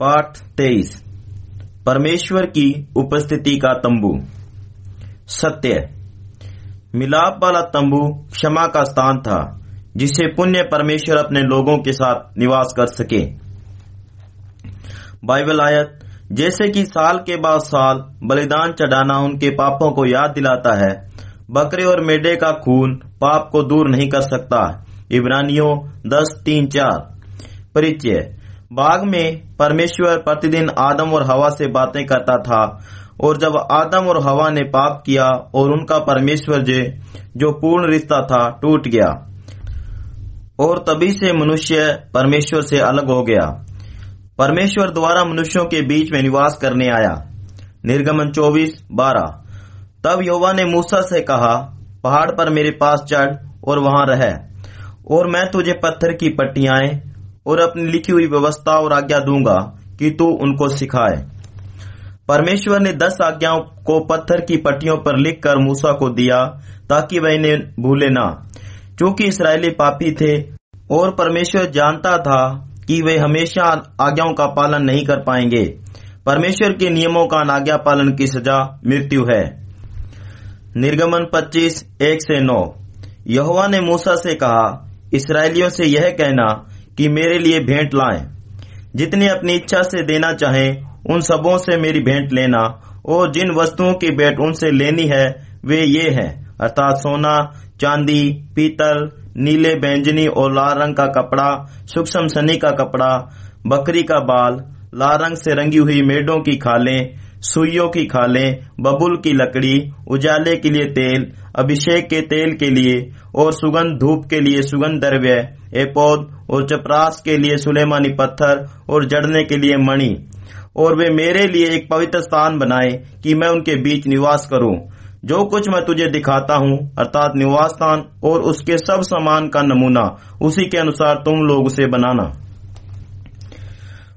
पाठ तेईस। परमेश्वर की उपस्थिति का तंबू। सत्य। मिलाप वाला तंबू क्षमा का स्थान था, जिसे पुण्य परमेश्वर अपने लोगों के साथ निवास कर सके। बाइबल आयत, जैसे कि साल के बाद साल बलिदान चढ़ाना उनके पापों को याद दिलाता है, बकरे और मेढे का खून पाप को दूर नहीं कर सकता। इब्रानियों दस तीन चार। परिचय बाग में परमेश्वर प्रतिदिन आदम और हवा से बातें करता था। और जब आदम और हवा ने पाप किया और उनका परमेश्वर जे, जो पूर्ण रिश्ता था, टूट गया। और तभी से मनुष्य परमेश्वर से अलग हो गया। परमेश्वर द्वारा मनुष्यों के बीच में निवास करने आया। निर्गमन चौबीस, बारह। तब योवा ने मूसा से कहा, पहाड़ पर मेरे पास चढ़ और वहाँ रह। और मैं तुझे पत्थर की पट्टियाँ और अपनी लिखी हुई व्यवस्था और आज्ञा दूँगा कि तू उनको सिखाए। परमेश्वर ने दस आज्ञाओं को पत्थर की पट्टियों पर लिखकर मूसा को दिया, ताकि वह इन्हें भूले ना। क्योंकि इसराइली पापी थे और परमेश्वर जानता था कि वे हमेशा आज्ञाओं का पालन नहीं कर पाएँगे, परमेश्वर के नियमों का अनाज्ञा पालन की सजा मृत्यु है। निर्गमन 25 एक से नौ। यहोवा ने मूसा से कहा इसराइलियों से यह कहना कि मेरे लिए भेंट लाएँ। जितनी अपनी इच्छा से देना चाहें, उन सबों से मेरी भेंट लेना। और जिन वस्तुओं की भेंट उनसे लेनी है, वे ये हैं। अर्थात सोना, चांदी, पीतल, नीले बैंजनी और लाल रंग का कपड़ा, सूक्ष्म सनी का कपड़ा, बकरी का बाल, लाल रंग से रंगी हुई मेढों की खालें, सुइयों की खालें, बबुल की लकड़ी, उजाले के लिए तेल, अभिषेक के तेल के लिए और सुगंध धूप के लिए सुगंध द्रव्य एपोद और चपरास के लिए सुलेमानी पत्थर और जड़ने के लिए मणि। और वे मेरे लिए एक पवित्र स्थान बनाए कि मैं उनके बीच निवास करूँ। जो कुछ मैं तुझे दिखाता हूँ, अर्थात निवास स्थान और उसके सब सामान का नमूना, उसी के अनुसार तुम लोग उसे बनाना।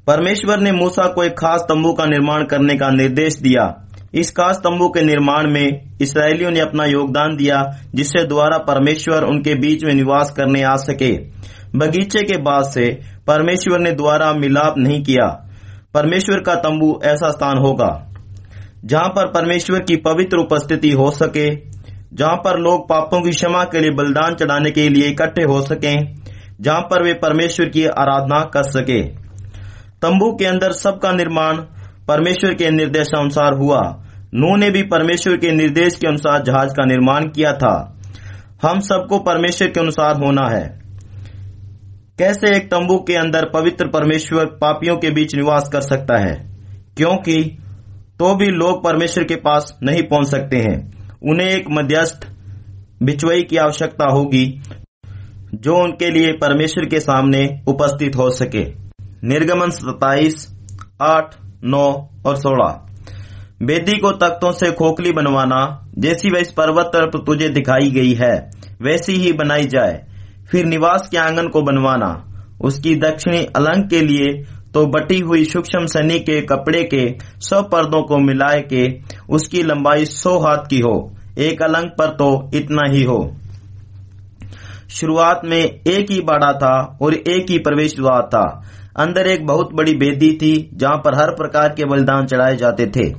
परमेश्वर ने मूसा को एक खास तंबू का निर्माण करने का निर्देश दिया। इस खास तंबू के निर्माण में इसराइलियों ने अपना योगदान दिया, जिससे द्वारा परमेश्वर उनके बीच में निवास करने आ सके। बगीचे के बाद से परमेश्वर ने द्वारा मिलाप नहीं किया। परमेश्वर का तंबू ऐसा स्थान होगा, जहाँ पर परमेश्वर की पवित्र उपस्थिति हो सके, जहाँ पर लोग पापों की क्षमा के लिए बलिदान चढ़ाने के लिए इकट्ठे हो सकें, जहाँ पर वे परमेश्वर की आराधना कर सके। तंबू के अंदर सबका निर्माण परमेश्वर के निर्देशानुसार हुआ। नू ने भी परमेश्वर के निर्देश के अनुसार जहाज़ का निर्माण किया था। हम सबको परमेश्वर के अनुसार होना है। कैसे एक तंबू के अंदर पवित्र परमेश्वर पापियों के बीच निवास कर सकता है? क्योंकि तो भी लोग परमेश्वर के पास नहीं पहुँच सकते हैं। उन्हें एक मध्यस्थ बिचवई की आवश्यकता होगी, जो उनके लिए परमेश्वर के सामने उपस्थित हो सके। निर्गमन सताइस आठ। नौ और सोलह। बेदी को तख्तों से खोखली बनवाना, जैसी वह इस पर्वत पर तुझे दिखाई गई है, वैसी ही बनाई जाए। फिर निवास के आँगन को बनवाना, उसकी दक्षिणी अलंग के लिए तो बटी हुई सूक्ष्म सनी के कपड़े के, सौ पर्दों को मिलाए के, उसकी लंबाई सौ हाथ की हो। एक अलंग पर तो इतना ही हो। शुरुआत में एक ही बाड़ा था और एक ही प्रवेश द्वार था। अंदर एक बहुत बड़ी बेदी थी, जहाँ पर हर प्रकार के बलिदान चढ़ाए जाते थे।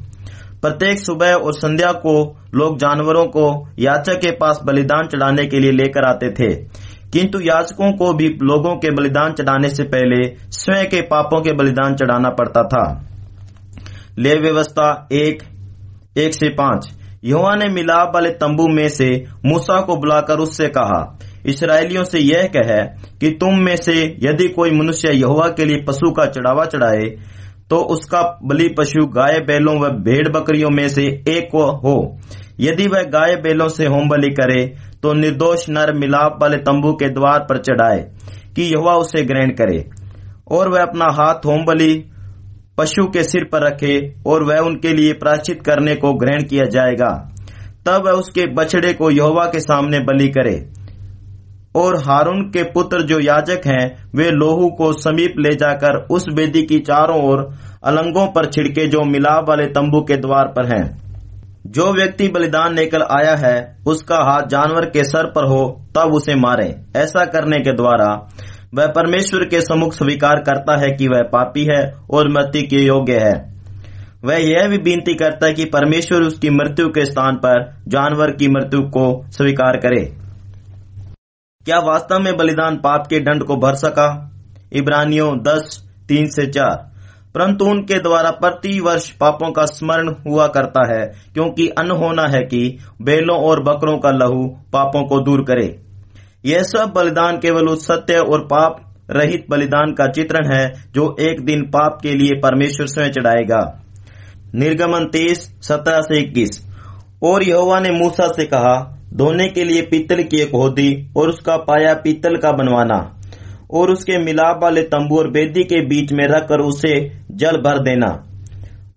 प्रत्येक सुबह और संध्या को लोग जानवरों को याचक के पास बलिदान चढ़ाने के लिए लेकर आते थे। किंतु याचकों को भी लोगों के बलिदान चढ़ाने से पहले स्वयं के पापों के बलिदान चढ़ाना पड़ता था। ले व्यवस्था एक एक से पाँच। युवा ने मिलाप वाले तंबू में से मूसा को बुलाकर उससे कहा इसराइलियों से यह कहे कि तुम में से यदि कोई मनुष्य यहुआ के लिए पशु का चढ़ावा चढ़ाए तो उसका बलि पशु गाय बैलों व भेड़ बकरियों में से एक हो। यदि वह गाय बैलों से होम बलि करे तो निर्दोष नर मिलाप वाले तंबू के द्वार पर चढ़ाए कि यहुआ उसे ग्रहण करे। और वह अपना हाथ होम बलि पशु के सिर पर रखे और वह उनके लिए प्राचित करने को ग्रहण किया जाएगा। तब वह उसके बछड़े को यहोवा के सामने बलि करे। और हारून के पुत्र जो याजक हैं, वे लोहू को समीप ले जाकर उस वेदी की चारों ओर अलंगों पर छिड़के जो मिलाप वाले तंबू के द्वार पर हैं। जो व्यक्ति बलिदान लेकर आया है, उसका हाथ जानवर के सर पर हो, तब उसे मारे। ऐसा करने के द्वारा वह परमेश्वर के सम्मुख स्वीकार करता है कि वह पापी है और मृत्यु के योग्य है। वह यह भी विनती करता है कि परमेश्वर उसकी मृत्यु के स्थान पर जानवर की मृत्यु को स्वीकार करे। क्या वास्तव में बलिदान पाप के दंड को भर सका? इब्रानियों दस, तीन से चार। परंतु उनके द्वारा प्रति वर्ष पापों का स्मरण हुआ करता है, क्योंकि अन्न होना है कि बेलों और बकरों का लहू पापों को दूर करे। यह सब बलिदान केवल उस सत्य और पाप रहित बलिदान का चित्रण है, जो एक दिन पाप के लिए परमेश्वर स्वयं चढ़ाएगा। निर्गमन तेईस, सत्रह से इक्कीस। और यहोवा ने मूसा से कहा धोने के लिए पीतल की एक होदी और उसका पाया पीतल का बनवाना और उसके मिलाप वाले तंबू और बेदी के बीच में रखकर उसे जल भर देना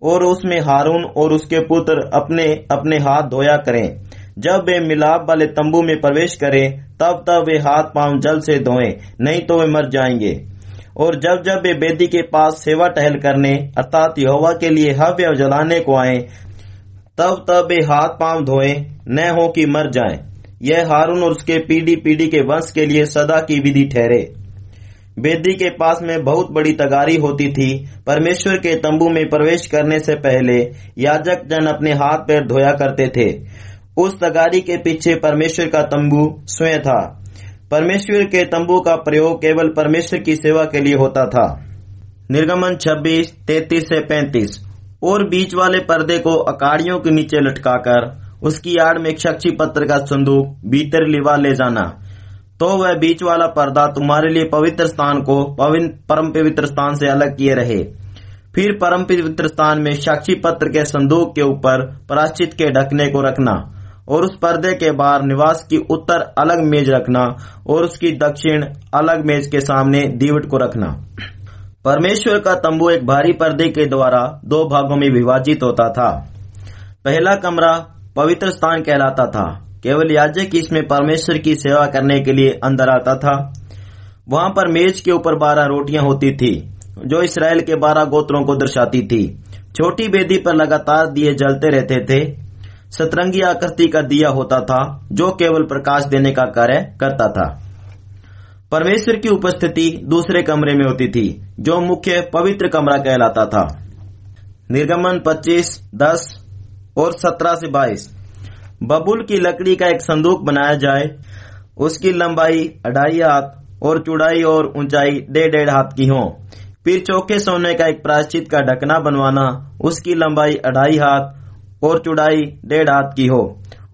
और उसमें हारून और उसके पुत्र अपने अपने हाथ धोया करें। जब वे मिलाप वाले तंबू में प्रवेश करें, तब तब वे हाथ पाँव जल से धोएँ, नहीं तो वे मर जाएँगे। और जब जब वे बेदी के पास सेवा टहल करने, अर्थात यहोवा के लिए हव्य जलाने को आए तब तब वे हाथ पाँव धोए न हो कि मर जाएँ। यह हारून और उसके पीढ़ी पीढ़ी के वंश के लिए सदा की विधि ठहरे। बेदी के पास में बहुत बड़ी तगारी होती थी। परमेश्वर के तंबू में प्रवेश करने से पहले याजक जन अपने हाथ पैर धोया करते थे। उस तगारी के पीछे परमेश्वर का तंबू स्वयं था। परमेश्वर के तंबू का प्रयोग केवल परमेश्वर की सेवा के लिए होता था। निर्गमन 26, 33 से 35 और बीच वाले पर्दे को अकाड़ियों के नीचे लटकाकर, उसकी आड़ में साक्षी पत्र का संदूक भीतर लिवा ले जाना। तो वह बीच वाला पर्दा तुम्हारे लिए पवित्र स्थान को परम पवित्र स्थान से अलग किए रहे। फिर परम पवित्र स्थान में साक्षी पत्र के संदूक के ऊपर प्राश्चित के ढकने को रखना और उस पर्दे के बाहर निवास की उत्तर अलग मेज रखना और उसकी दक्षिण अलग मेज के सामने दीवट को रखना। परमेश्वर का तंबू एक भारी पर्दे के द्वारा दो भागों में विभाजित होता था। पहला कमरा पवित्र स्थान कहलाता था। केवल याजक इसमें परमेश्वर की सेवा करने के लिए अंदर आता था। वहाँ पर मेज के ऊपर बारह रोटियाँ होती थी, जो इसराइल के बारह गोत्रों को दर्शाती थी। छोटी बेदी पर लगातार दिए जलते रहते थे। सतरंगी आकृति का दिया होता था, जो केवल प्रकाश देने का कार्य करता था। परमेश्वर की उपस्थिति दूसरे कमरे में होती थी जो मुख्य पवित्र कमरा कहलाता था। निर्गमन 25, 10 और 17 से 22 बबुल की लकड़ी का एक संदूक बनाया जाए उसकी लंबाई अढ़ाई हाथ और चौड़ाई और ऊंचाई डेढ़ डेढ़ हाथ की हो। फिर चौके सोने का एक प्राश्चित का ढकना बनवाना उसकी लंबाई अढ़ाई हाथ और चौड़ाई डेढ़ हाथ की हो।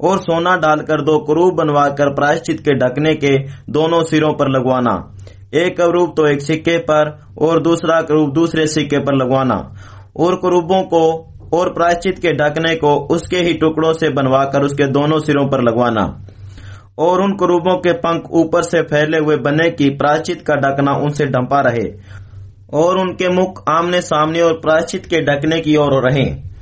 और सोना डालकर दो करूब बनवाकर प्रायश्चित के ढकने के दोनों सिरों पर लगवाना। एक करूब तो एक सिक्के पर और दूसरा करूब दूसरे सिक्के पर लगवाना। और करूबों को और प्रायश्चित के ढकने को उसके ही टुकड़ों से बनवाकर उसके दोनों सिरों पर लगवाना। और उन करूबों के पंख ऊपर से फैले हुए बने की प्रायश्चित का ढकना उनसे ढंपा रहे। और उनके मुख आमने सामने और प्रायश्चित के ढकने की ओर रहे।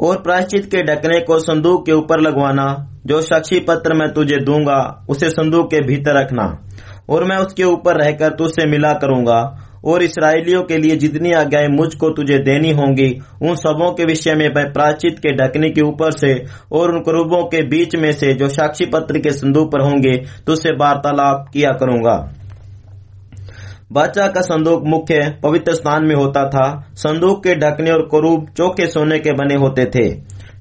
और प्रायश्चित के ढकने को संदूक के ऊपर लगवाना, जो साक्षी पत्र मैं तुझे दूँगा, उसे संदूक के भीतर रखना। और मैं उसके ऊपर रहकर तुझसे मिला करूँगा, और इसराइलियों के लिए जितनी आज्ञाएँ मुझको तुझे देनी होंगी, उन सबों के विषय में मैं प्राचित के ढकने के ऊपर से, और उन क्रूबों के बीच में से जो साक्षी पत्र के संदूक पर होंगे, तुझसे वार्तालाप किया करूँगा। बाचा का संदूक मुख्य पवित्र स्थान में होता था। संदूक के ढकने और करूब चौके सोने के बने होते थे।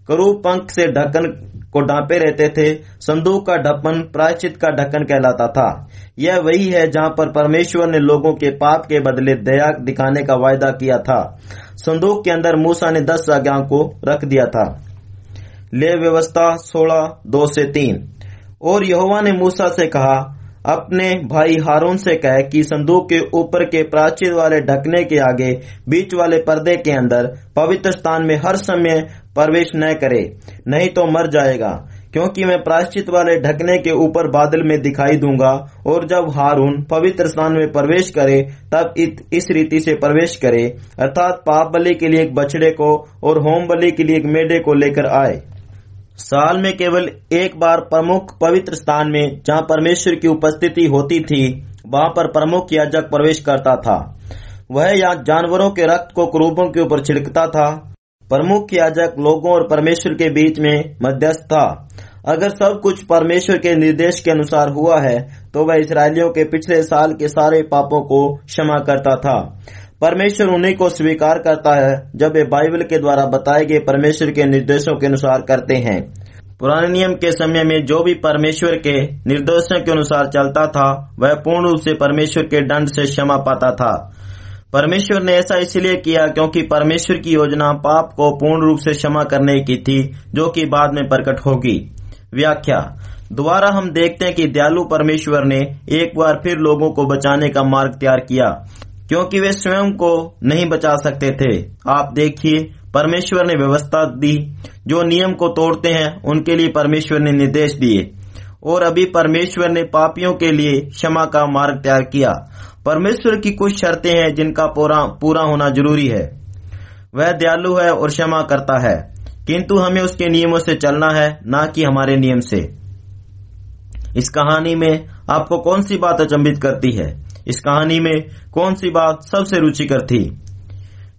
करूब पंख से ढक्कन को ढांपे रहते थे। संदूक का ढक्कन प्रायश्चित का ढक्कन कहलाता था। यह वही है जहाँ पर परमेश्वर ने लोगों के पाप के बदले दया दिखाने का वायदा किया था। संदूक के अंदर मूसा ने दस आज्ञाओं को रख दिया था। ले व्यवस्था सोलह, दो से तीन। और यहोवा ने मूसा से कहा अपने भाई हारून से कहे कि संदूक के ऊपर के प्राचीर वाले ढकने के आगे, बीच वाले पर्दे के अंदर, पवित्र स्थान में हर समय प्रवेश न करे, नहीं तो मर जाएगा। क्योंकि मैं प्राश्चित वाले ढकने के ऊपर बादल में दिखाई दूँगा, और जब हारून पवित्र स्थान में प्रवेश करे, तब इस रीति से प्रवेश करे, अर्थात पाप बलि के लिए एक बछड़े को, और होम बलि के लिए एक मेढे को लेकर आए। साल में केवल एक बार प्रमुख पवित्र स्थान में जहाँ परमेश्वर की उपस्थिति होती थी, वहाँ पर प्रमुख याजक प्रवेश करता था। वह या जानवरों के रक्त को क्रूबों के ऊपर छिड़कता था। प्रमुख याजक लोगों और परमेश्वर के बीच में मध्यस्थ था। अगर सब कुछ परमेश्वर के निर्देश के अनुसार हुआ है तो वह इसराइलियों के पिछले साल के सारे पापों को क्षमा करता था। परमेश्वर उन्हीं को स्वीकार करता है, जब वे बाइबल के द्वारा बताए गए परमेश्वर के निर्देशों के अनुसार करते हैं। पुराने नियम के समय में जो भी परमेश्वर के निर्देशों के अनुसार चलता था, वह पूर्ण रूप से परमेश्वर के दंड से क्षमा पाता था। परमेश्वर ने ऐसा इसलिए किया क्योंकि परमेश्वर की योजना पाप को पूर्ण रूप से क्षमा करने की थी, जो कि बाद में प्रकट होगी। व्याख्या, दोबारा हम देखते हैं कि दयालु परमेश्वर ने एक बार फिर लोगों को बचाने का मार्ग तैयार किया। क्योंकि वे स्वयं को नहीं बचा सकते थे। आप देखिए, परमेश्वर ने व्यवस्था दी। जो नियम को तोड़ते हैं, उनके लिए परमेश्वर ने निर्देश दिए। और अभी परमेश्वर ने पापियों के लिए क्षमा का मार्ग तैयार किया। परमेश्वर की कुछ शर्तें हैं जिनका पूरा पूरा होना ज़रूरी है। वह दयालु है और क्षमा करता है। किंतु हमें उसके नियमों से चलना है, न कि हमारे नियम से। इस कहानी में आपको कौन सी बात अचंबित करती है? इस कहानी में कौन सी बात सबसे रुचिकर थी?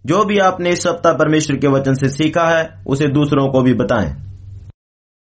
जो भी आपने इस सप्ताह परमेश्वर के वचन से सीखा है, उसे दूसरों को भी बताएँ।